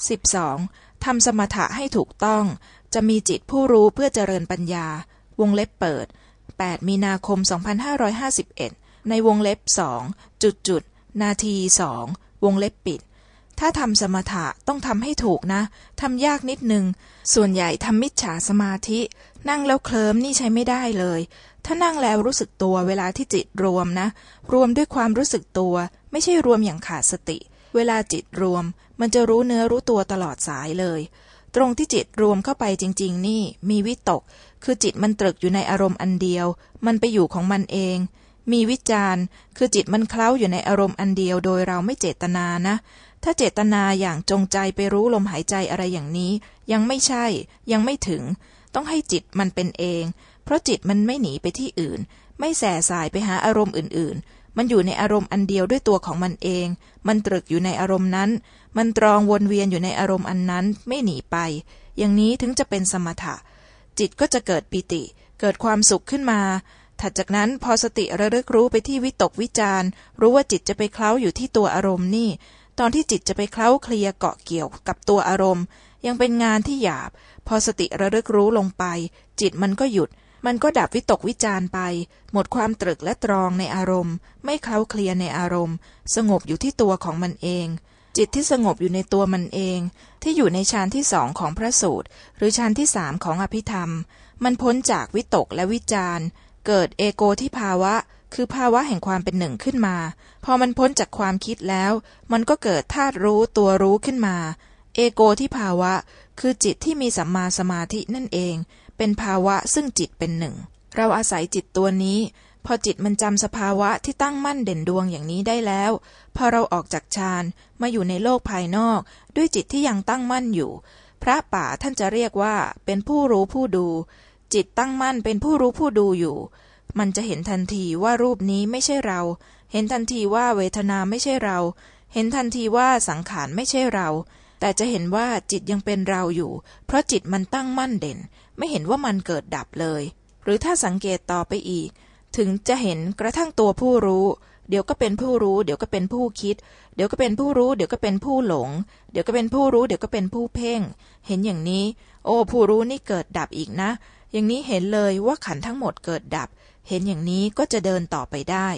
12. ทำสมถะให้ถูกต้อง จะมีจิตผู้รู้เพื่อเจริญปัญญา วงเล็บเปิด 8 มีนาคม 2551 ในวงเล็บสองจุดจุดนาทีสองวงเล็บปิด ถ้าทำสมถะต้องทำให้ถูกนะ ทำยากนิดนึง ส่วนใหญ่ทำมิจฉาสมาธิ นั่งแล้วเคลิ้มนี่ใช้ไม่ได้เลย ถ้านั่งแล้วรู้สึกตัวเวลาที่จิตรวมนะ รวมด้วยความรู้สึกตัว ไม่ใช่รวมอย่างขาดสติ เวลาจิตรวมมันจะรู้เนื้อรู้ตัวตลอดสายเลย ตรงที่จิตรวมเข้าไปจริง ๆ นี่มีวิตก คือจิตมันตรึกอยู่ในอารมณ์อันเดียว มันไปอยู่ของมันเอง มีวิจารณ์ คือจิตมันเคล้าอยู่ในอารมณ์อันเดียวโดยเราไม่เจตนานะ ถ้าเจตนาอย่างจงใจไปรู้ลมหายใจอะไรอย่างนี้ ยังไม่ใช่ ยังไม่ถึง ต้องให้จิตมันเป็นเอง เพราะจิตมันไม่หนีไปที่อื่น ไม่แส่สายไปหาอารมณ์อื่น ๆ มันอยู่ในอารมณ์อันเดียวด้วยตัวของมันเอง มันตรึกอยู่ในอารมณ์นั้น มันตรองวนเวียนอยู่ในอารมณ์อันนั้นไม่หนีไป อย่างนี้ถึงจะเป็นสมถะ จิตก็จะเกิดปิติ เกิดความสุขขึ้นมา ถัดจากนั้นพอสติระลึกรู้ไปที่วิตกวิจารรู้ว่าจิตจะไปเคล้าอยู่ที่ตัวอารมณ์นี่ ตอนที่จิตจะไปเคล้าเคลียเกาะเกี่ยวกับตัวอารมณ์ ยังเป็นงานที่หยาบ พอสติระลึกรู้ลงไป จิตมันก็หยุด มันก็ดับวิตกวิจารไป หมดความตรึกและตรองในอารมณ์ ไม่เคล้าเคลียในอารมณ์ สงบอยู่ที่ตัวของมันเอง จิตที่สงบอยู่ในตัวมันเอง ที่อยู่ในฌานที่สองของพระสูตร หรือฌานที่สามของอภิธรรม มันพ้นจากวิตกและวิจารเกิดเอโกที่ภาวะ คือภาวะแห่งความเป็นหนึ่งขึ้นมา พอมันพ้นจากความคิดแล้ว มันก็เกิดธาตุรู้ตัวรู้ขึ้นมา เอโกที่ภาวะ คือจิตที่มีสัมมาสมาธินั่นเอง เป็นภาวะซึ่งจิตเป็นหนึ่ง เราอาศัยจิตตัวนี้ พอจิตมันจำสภาวะที่ตั้งมั่นเด่นดวงอย่างนี้ได้แล้ว พอเราออกจากฌานมาอยู่ในโลกภายนอก ด้วยจิตที่ยังตั้งมั่นอยู่ พระป่าท่านจะเรียกว่า เป็นผู้รู้ผู้ดู จิตตั้งมั่นเป็นผู้รู้ผู้ดูอยู่ มันจะเห็นทันทีว่ารูปนี้ไม่ใช่เรา เห็นทันทีว่าเวทนาไม่ใช่เรา เห็นทันทีว่าสังขารไม่ใช่เรา แต่จะเห็นว่าจิตยังเป็นเราอยู่ เพราะจิตมันตั้งมั่นเด่น ไม่เห็นว่ามันเกิดดับเลย หรือถ้าสังเกตต่อไปอีก ถึงจะเห็นกระทั่งตัวผู้รู้ เดี๋ยวก็เป็นผู้รู้ เดี๋ยวก็เป็นผู้คิด เดี๋ยวก็เป็นผู้รู้ เดี๋ยวก็เป็นผู้หลง เดี๋ยวก็เป็นผู้รู้ เดี๋ยวก็เป็นผู้เพ่ง เห็นอย่างนี้ โอ้ ผู้รู้นี่เกิดดับอีกนะ อย่างนี้เห็นเลยว่าขันทั้งหมดเกิดดับ เห็นอย่างนี้ก็จะเดินต่อไปได้